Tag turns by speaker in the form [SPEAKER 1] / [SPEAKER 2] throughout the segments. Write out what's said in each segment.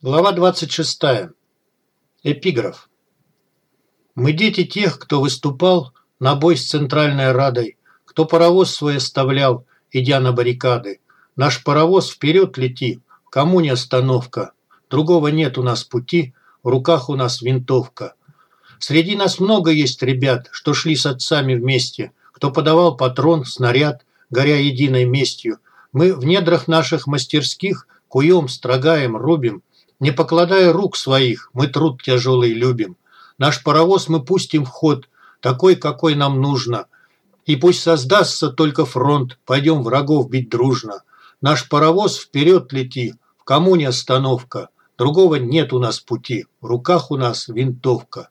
[SPEAKER 1] Глава 26. Эпиграф. Мы дети тех, кто выступал на бой с Центральной Радой, кто паровоз свой оставлял, идя на баррикады. Наш паровоз вперед лети, кому не остановка. Другого нет у нас пути, в руках у нас винтовка. Среди нас много есть ребят, что шли с отцами вместе, кто подавал патрон, снаряд, горя единой местью. Мы в недрах наших мастерских куем, строгаем, рубим – не покладая рук своих, мы труд тяжелый любим. Наш паровоз мы пустим в ход, такой, какой нам нужно. И пусть создастся только фронт, пойдем врагов бить дружно. Наш паровоз вперед лети, в коммуне остановка. Другого нет у нас пути, в руках у нас винтовка.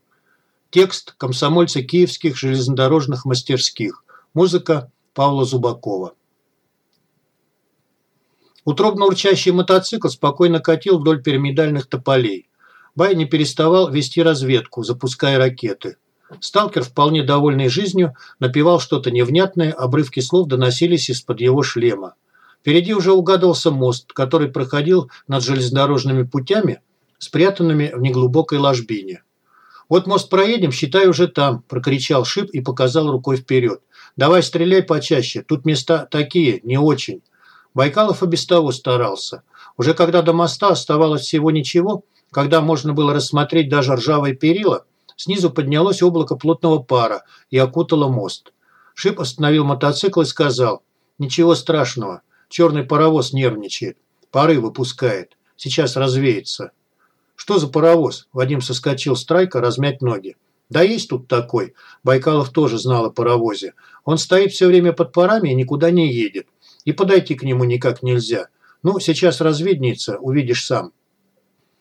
[SPEAKER 1] Текст комсомольца киевских железнодорожных мастерских. Музыка Павла Зубакова. Утробно урчащий мотоцикл спокойно катил вдоль пирамидальных тополей. Бай не переставал вести разведку, запуская ракеты. Сталкер, вполне довольный жизнью, напевал что-то невнятное, обрывки слов доносились из-под его шлема. Впереди уже угадывался мост, который проходил над железнодорожными путями, спрятанными в неглубокой ложбине. «Вот мост проедем, считай уже там», – прокричал Шип и показал рукой вперед. «Давай стреляй почаще, тут места такие, не очень». Байкалов и без того старался. Уже когда до моста оставалось всего ничего, когда можно было рассмотреть даже ржавые перила, снизу поднялось облако плотного пара и окутало мост. Шип остановил мотоцикл и сказал, «Ничего страшного, черный паровоз нервничает, пары выпускает, сейчас развеется». «Что за паровоз?» Вадим соскочил с трайка размять ноги. «Да есть тут такой». Байкалов тоже знал о паровозе. Он стоит все время под парами и никуда не едет и подойти к нему никак нельзя. Ну, сейчас разведнится, увидишь сам.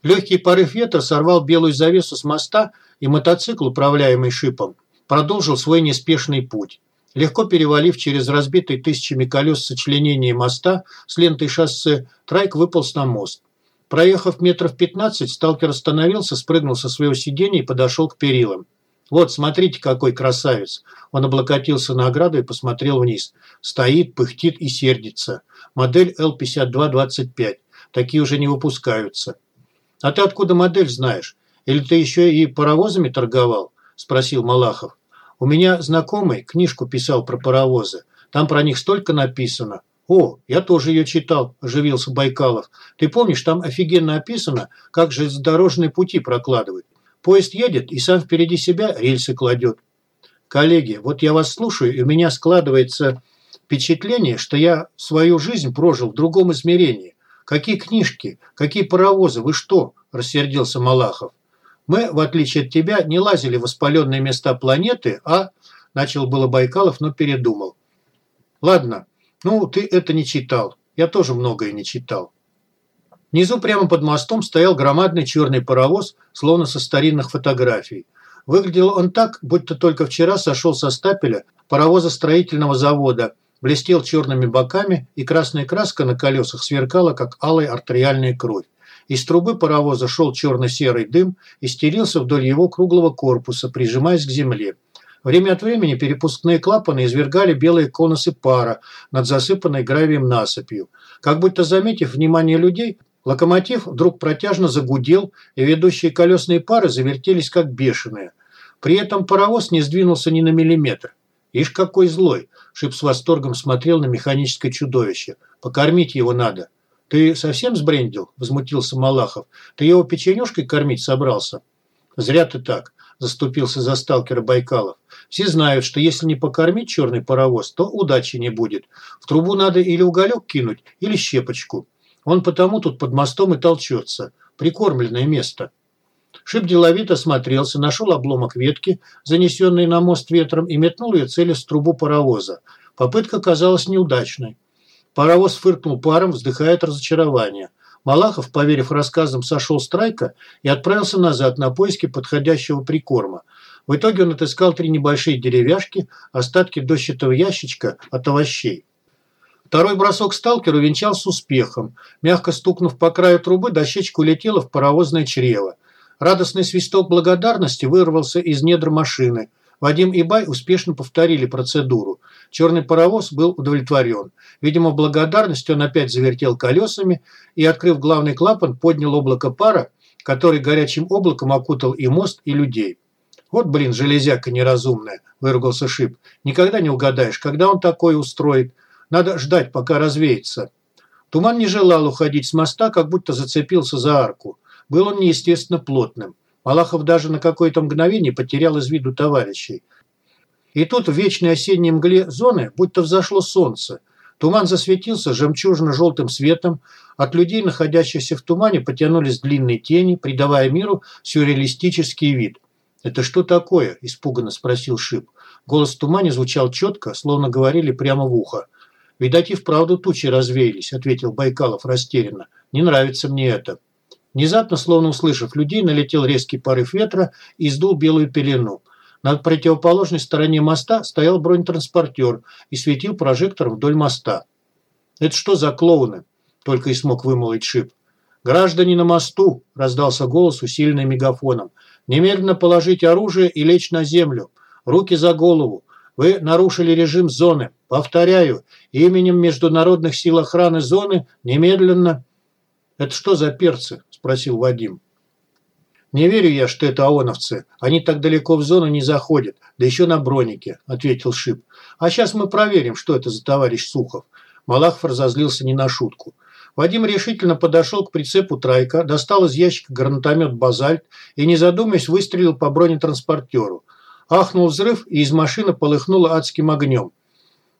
[SPEAKER 1] Легкий порыв ветра сорвал белую завесу с моста, и мотоцикл, управляемый шипом, продолжил свой неспешный путь. Легко перевалив через разбитый тысячами колес сочленение моста с лентой шоссе, Трайк выполз на мост. Проехав метров 15, сталкер остановился, спрыгнул со своего сиденья и подошел к перилам. «Вот, смотрите, какой красавец!» Он облокотился на ограду и посмотрел вниз. Стоит, пыхтит и сердится. Модель L5225. Такие уже не выпускаются. «А ты откуда модель знаешь? Или ты еще и паровозами торговал?» – спросил Малахов. «У меня знакомый книжку писал про паровозы. Там про них столько написано. «О, я тоже ее читал», – оживился Байкалов. «Ты помнишь, там офигенно описано, как железнодорожные пути прокладывать. Поезд едет и сам впереди себя рельсы кладет. Коллеги, вот я вас слушаю, и у меня складывается впечатление, что я свою жизнь прожил в другом измерении. Какие книжки, какие паровозы, вы что? Рассердился Малахов. Мы, в отличие от тебя, не лазили в воспаленные места планеты, а... Начал было Байкалов, но передумал. Ладно, ну ты это не читал. Я тоже многое не читал. Внизу прямо под мостом стоял громадный черный паровоз, словно со старинных фотографий. Выглядел он так, будто только вчера сошел со стапеля паровоза строительного завода, блестел черными боками, и красная краска на колесах сверкала, как алая артериальная кровь. Из трубы паровоза шел черно-серый дым и стелился вдоль его круглого корпуса, прижимаясь к земле. Время от времени перепускные клапаны извергали белые конусы пара над засыпанной гравием насыпью. Как будто заметив внимание людей, Локомотив вдруг протяжно загудел, и ведущие колесные пары завертелись как бешеные. При этом паровоз не сдвинулся ни на миллиметр. «Ишь, какой злой!» – Шип с восторгом смотрел на механическое чудовище. «Покормить его надо». «Ты совсем сбрендил?» – возмутился Малахов. «Ты его печенюшкой кормить собрался?» «Зря ты так», – заступился за сталкера Байкалов. «Все знают, что если не покормить черный паровоз, то удачи не будет. В трубу надо или уголек кинуть, или щепочку. Он потому тут под мостом и толчется. Прикормленное место. Шип деловито осмотрелся, нашел обломок ветки, занесенный на мост ветром, и метнул ее целясь в трубу паровоза. Попытка казалась неудачной. Паровоз фыркнул паром, вздыхая от разочарования. Малахов, поверив рассказам, сошел с трайка и отправился назад на поиски подходящего прикорма. В итоге он отыскал три небольшие деревяшки, остатки дощатого ящичка от овощей. Второй бросок сталкера увенчался успехом. Мягко стукнув по краю трубы, дощечка улетела в паровозное чрево. Радостный свисток благодарности вырвался из недр машины. Вадим и Бай успешно повторили процедуру. Черный паровоз был удовлетворен. Видимо, в благодарность он опять завертел колесами и, открыв главный клапан, поднял облако пара, который горячим облаком окутал и мост, и людей. «Вот, блин, железяка неразумная», – выругался Шип. «Никогда не угадаешь, когда он такое устроит. Надо ждать, пока развеется». Туман не желал уходить с моста, как будто зацепился за арку. Был он неестественно плотным. Малахов даже на какое-то мгновение потерял из виду товарищей. И тут в вечной осенней мгле зоны будто взошло солнце. Туман засветился жемчужно-желтым светом. От людей, находящихся в тумане, потянулись длинные тени, придавая миру сюрреалистический вид. «Это что такое?» – испуганно спросил Шип. Голос в тумане звучал четко, словно говорили прямо в ухо. «Видать, и вправду тучи развеялись», – ответил Байкалов растерянно. «Не нравится мне это». Внезапно, словно услышав людей, налетел резкий порыв ветра и сдул белую пелену. На противоположной стороне моста стоял бронетранспортер и светил прожектором вдоль моста. «Это что за клоуны?» – только и смог вымолвить Шип. «Граждане на мосту!» – раздался голос, усиленный мегафоном. «Немедленно положить оружие и лечь на землю. Руки за голову. Вы нарушили режим зоны. Повторяю, именем Международных сил охраны зоны немедленно...» «Это что за перцы?» – спросил Вадим. «Не верю я, что это ООНовцы. Они так далеко в зону не заходят, да еще на бронике», – ответил Шип. «А сейчас мы проверим, что это за товарищ Сухов». Малахов разозлился не на шутку. Вадим решительно подошел к прицепу «Трайка», достал из ящика гранатомет «Базальт» и, не задумываясь, выстрелил по бронетранспортеру. Ахнул взрыв, и из машины полыхнуло адским огнем.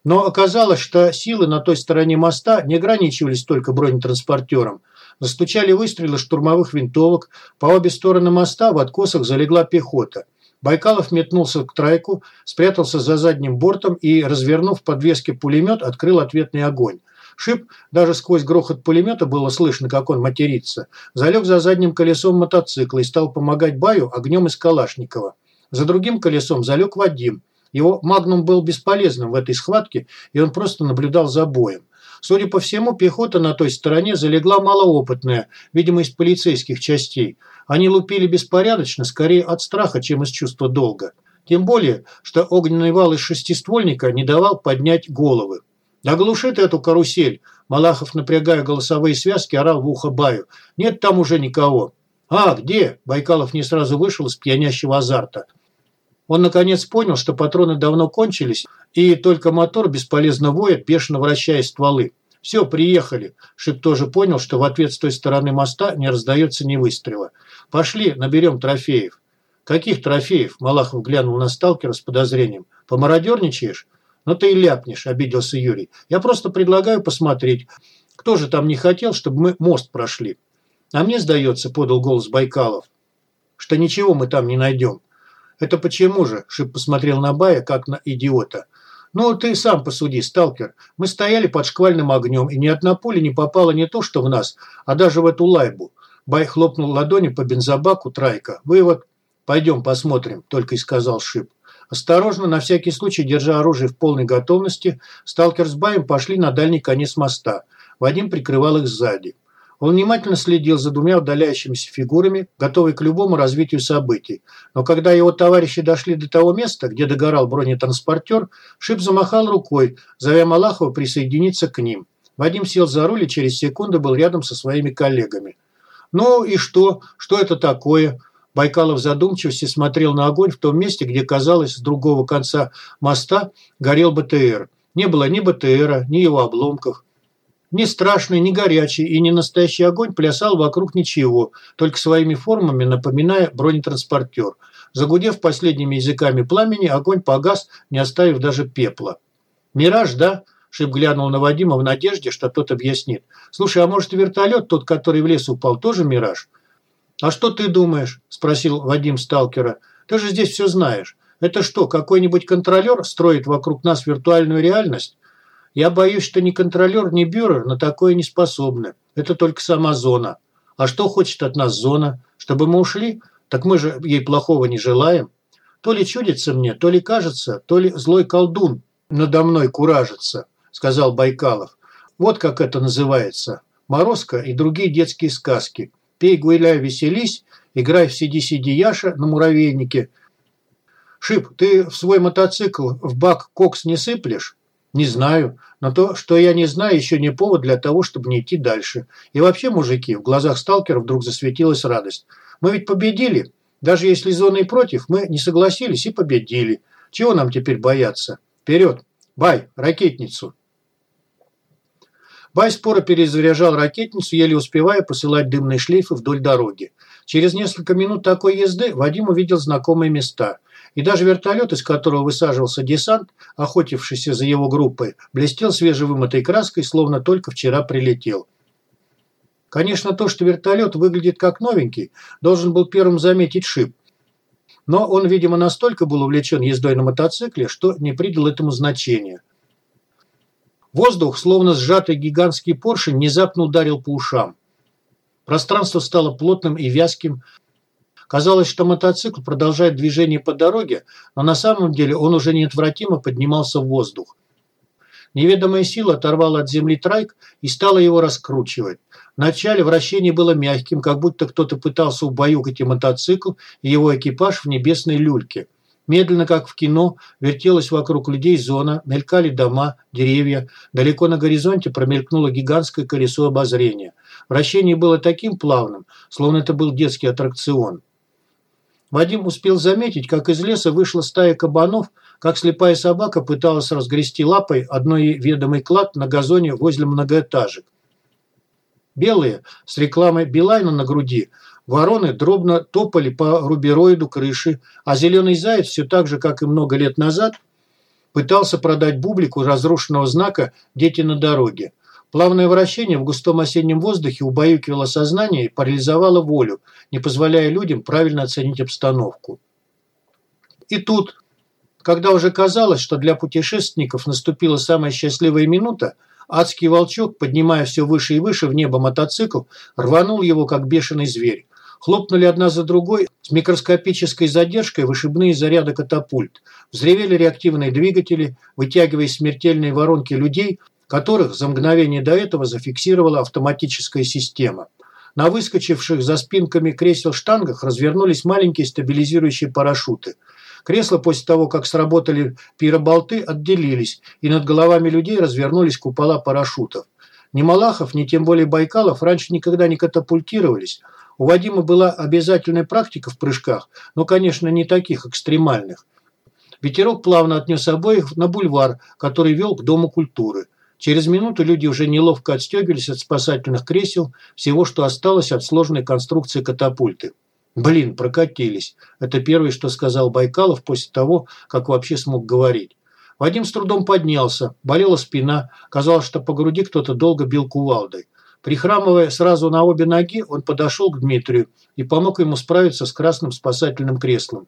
[SPEAKER 1] Но оказалось, что силы на той стороне моста не ограничивались только бронетранспортером. Застучали выстрелы штурмовых винтовок. По обе стороны моста в откосах залегла пехота. Байкалов метнулся к трайку, спрятался за задним бортом и, развернув подвески пулемет, открыл ответный огонь. Шип, даже сквозь грохот пулемета было слышно, как он матерится, залег за задним колесом мотоцикла и стал помогать Баю огнем из Калашникова. За другим колесом залег Вадим. Его магнум был бесполезным в этой схватке, и он просто наблюдал за боем. Судя по всему, пехота на той стороне залегла малоопытная, видимо, из полицейских частей. Они лупили беспорядочно, скорее от страха, чем из чувства долга. Тем более, что огненный вал из шестиствольника не давал поднять головы. «Да глуши ты эту карусель!» Малахов, напрягая голосовые связки, орал в ухо Баю. «Нет там уже никого!» «А, где?» Байкалов не сразу вышел из пьянящего азарта. Он наконец понял, что патроны давно кончились, и только мотор бесполезно воет, бешено вращая стволы. «Все, приехали!» Шип тоже понял, что в ответ с той стороны моста не раздается ни выстрела. «Пошли, наберем трофеев». «Каких трофеев?» Малахов глянул на сталкера с подозрением. «Помародерничаешь?» «Ну ты и ляпнешь», – обиделся Юрий. «Я просто предлагаю посмотреть, кто же там не хотел, чтобы мы мост прошли». «А мне, сдается», – подал голос Байкалов, – «что ничего мы там не найдем». «Это почему же?» – Шип посмотрел на Бая, как на идиота. «Ну, ты сам посуди, сталкер. Мы стояли под шквальным огнем, и ни одна пуля не попала не то что в нас, а даже в эту лайбу». Бай хлопнул ладонью по бензобаку Трайка. «Вывод. Пойдем посмотрим», – только и сказал Шип. Осторожно, на всякий случай, держа оружие в полной готовности, сталкер с Баем пошли на дальний конец моста. Вадим прикрывал их сзади. Он внимательно следил за двумя удаляющимися фигурами, готовый к любому развитию событий. Но когда его товарищи дошли до того места, где догорал бронетранспортер, Шип замахал рукой, зовя Малахова присоединиться к ним. Вадим сел за руль и через секунду был рядом со своими коллегами. «Ну и что? Что это такое?» Байкалов задумчивости смотрел на огонь в том месте, где, казалось, с другого конца моста горел БТР. Не было ни БТРа, ни его обломков. Ни страшный, ни горячий и ни настоящий огонь плясал вокруг ничего, только своими формами напоминая бронетранспортер. Загудев последними языками пламени, огонь погас, не оставив даже пепла. «Мираж, да?» – Шип глянул на Вадима в надежде, что тот объяснит. «Слушай, а может вертолет, тот, который в лес упал, тоже мираж?» «А что ты думаешь?» – спросил Вадим сталкера. «Ты же здесь все знаешь. Это что, какой-нибудь контролер строит вокруг нас виртуальную реальность? Я боюсь, что ни контролер, ни бюро на такое не способны. Это только сама зона. А что хочет от нас зона? Чтобы мы ушли? Так мы же ей плохого не желаем. То ли чудится мне, то ли кажется, то ли злой колдун надо мной куражится, сказал Байкалов. Вот как это называется. Морозко и другие детские сказки. Пей, гуляй, веселись, играй в сиди-сиди Яша на муравейнике. «Шип, ты в свой мотоцикл в бак кокс не сыплешь?» «Не знаю. Но то, что я не знаю, еще не повод для того, чтобы не идти дальше. И вообще, мужики, в глазах сталкера вдруг засветилась радость. Мы ведь победили. Даже если зоны против, мы не согласились и победили. Чего нам теперь бояться? Вперед! Бай, ракетницу!» Бай споро перезаряжал ракетницу, еле успевая посылать дымные шлейфы вдоль дороги. Через несколько минут такой езды Вадим увидел знакомые места. И даже вертолет, из которого высаживался десант, охотившийся за его группой, блестел свежевымытой краской, словно только вчера прилетел. Конечно, то, что вертолет выглядит как новенький, должен был первым заметить шип. Но он, видимо, настолько был увлечен ездой на мотоцикле, что не придал этому значения. Воздух, словно сжатый гигантский поршень, внезапно ударил по ушам. Пространство стало плотным и вязким. Казалось, что мотоцикл продолжает движение по дороге, но на самом деле он уже неотвратимо поднимался в воздух. Неведомая сила оторвала от земли трайк и стала его раскручивать. Вначале вращение было мягким, как будто кто-то пытался убаюкать и мотоцикл, и его экипаж в небесной люльке – Медленно, как в кино, вертелась вокруг людей зона, мелькали дома, деревья. Далеко на горизонте промелькнуло гигантское колесо обозрения. Вращение было таким плавным, словно это был детский аттракцион. Вадим успел заметить, как из леса вышла стая кабанов, как слепая собака пыталась разгрести лапой одной ведомый клад на газоне возле многоэтажек. Белые, с рекламой Билайна на груди, Вороны дробно топали по рубероиду крыши, а зеленый заяц все так же, как и много лет назад, пытался продать бублику разрушенного знака «Дети на дороге». Плавное вращение в густом осеннем воздухе убаюкивало сознание и парализовало волю, не позволяя людям правильно оценить обстановку. И тут, когда уже казалось, что для путешественников наступила самая счастливая минута, адский волчок, поднимая все выше и выше в небо мотоцикл, рванул его, как бешеный зверь. Хлопнули одна за другой с микроскопической задержкой вышибные заряды катапульт. Взревели реактивные двигатели, вытягивая смертельные воронки людей, которых за мгновение до этого зафиксировала автоматическая система. На выскочивших за спинками кресел штангах развернулись маленькие стабилизирующие парашюты. Кресла после того, как сработали пироболты, отделились, и над головами людей развернулись купола парашютов. Ни Малахов, ни тем более Байкалов раньше никогда не катапультировались – у Вадима была обязательная практика в прыжках, но, конечно, не таких экстремальных. Ветерок плавно отнес обоих на бульвар, который вел к Дому культуры. Через минуту люди уже неловко отстегивались от спасательных кресел, всего, что осталось от сложной конструкции катапульты. Блин, прокатились. Это первое, что сказал Байкалов после того, как вообще смог говорить. Вадим с трудом поднялся, болела спина, казалось, что по груди кто-то долго бил кувалдой. Прихрамывая сразу на обе ноги, он подошел к Дмитрию и помог ему справиться с красным спасательным креслом.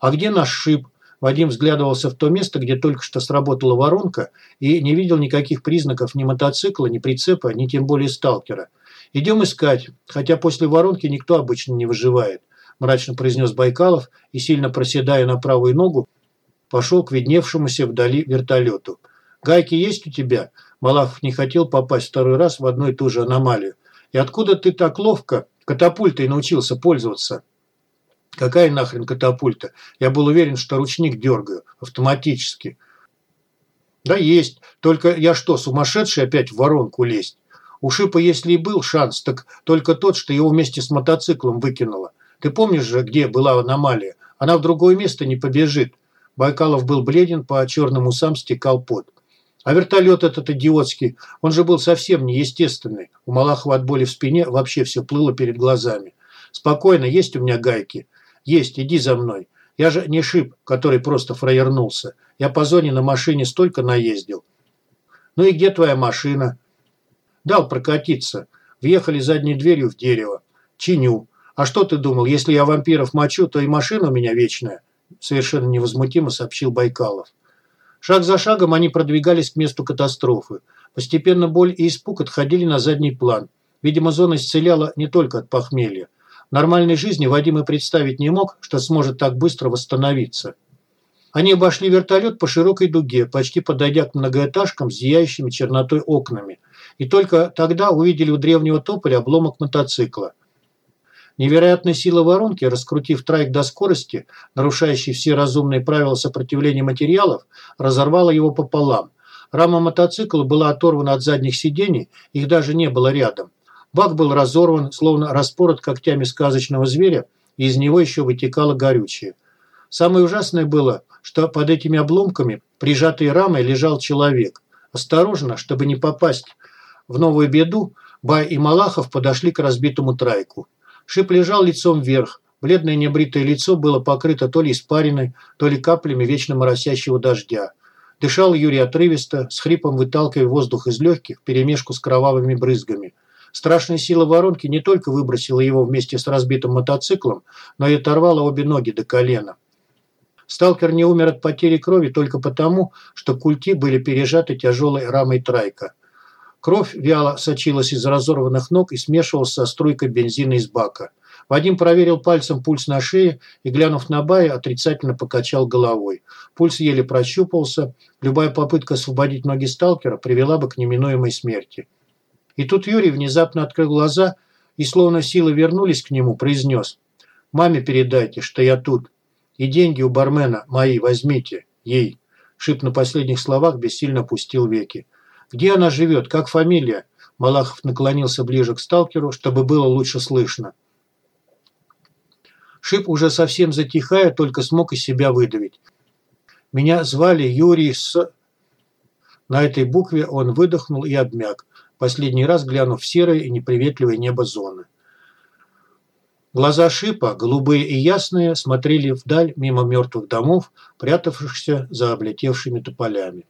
[SPEAKER 1] «А где наш шип?» Вадим взглядывался в то место, где только что сработала воронка, и не видел никаких признаков ни мотоцикла, ни прицепа, ни тем более сталкера. «Идем искать, хотя после воронки никто обычно не выживает», мрачно произнес Байкалов и, сильно проседая на правую ногу, пошел к видневшемуся вдали вертолету. «Гайки есть у тебя?» Малахов не хотел попасть второй раз в одну и ту же аномалию. «И откуда ты так ловко катапультой научился пользоваться?» «Какая нахрен катапульта? Я был уверен, что ручник дергаю. Автоматически». «Да есть. Только я что, сумасшедший опять в воронку лезть? У Шипа, если и был шанс, так только тот, что его вместе с мотоциклом выкинуло. Ты помнишь же, где была аномалия? Она в другое место не побежит». Байкалов был бледен, по черным усам стекал пот. А вертолет этот идиотский, он же был совсем неестественный. У Малахова от боли в спине вообще все плыло перед глазами. «Спокойно, есть у меня гайки?» «Есть, иди за мной. Я же не шип, который просто фраернулся. Я по зоне на машине столько наездил». «Ну и где твоя машина?» «Дал прокатиться. Въехали задней дверью в дерево. Чиню. А что ты думал, если я вампиров мочу, то и машина у меня вечная?» Совершенно невозмутимо сообщил Байкалов. Шаг за шагом они продвигались к месту катастрофы. Постепенно боль и испуг отходили на задний план. Видимо, зона исцеляла не только от похмелья. Нормальной жизни Вадим и представить не мог, что сможет так быстро восстановиться. Они обошли вертолет по широкой дуге, почти подойдя к многоэтажкам с зияющими чернотой окнами. И только тогда увидели у древнего тополя обломок мотоцикла. Невероятная сила воронки, раскрутив трайк до скорости, нарушающей все разумные правила сопротивления материалов, разорвала его пополам. Рама мотоцикла была оторвана от задних сидений, их даже не было рядом. Бак был разорван, словно распорот когтями сказочного зверя, и из него еще вытекало горючее. Самое ужасное было, что под этими обломками, прижатой рамой, лежал человек. Осторожно, чтобы не попасть в новую беду, Бай и Малахов подошли к разбитому трайку. Шип лежал лицом вверх. Бледное небритое лицо было покрыто то ли испариной, то ли каплями вечно моросящего дождя. Дышал Юрий отрывисто, с хрипом выталкивая воздух из легких, вперемешку с кровавыми брызгами. Страшная сила воронки не только выбросила его вместе с разбитым мотоциклом, но и оторвала обе ноги до колена. Сталкер не умер от потери крови только потому, что культи были пережаты тяжелой рамой трайка. Кровь вяло сочилась из разорванных ног и смешивалась со струйкой бензина из бака. Вадим проверил пальцем пульс на шее и, глянув на Бая, отрицательно покачал головой. Пульс еле прощупался. Любая попытка освободить ноги сталкера привела бы к неминуемой смерти. И тут Юрий внезапно открыл глаза и, словно силы вернулись к нему, произнес. «Маме передайте, что я тут. И деньги у бармена мои возьмите. Ей». Шип на последних словах бессильно опустил веки. «Где она живет? Как фамилия?» Малахов наклонился ближе к сталкеру, чтобы было лучше слышно. Шип уже совсем затихая, только смог из себя выдавить. «Меня звали Юрий С...» На этой букве он выдохнул и обмяк, последний раз глянув в серое и неприветливое небо зоны. Глаза Шипа, голубые и ясные, смотрели вдаль мимо мертвых домов, прятавшихся за облетевшими тополями.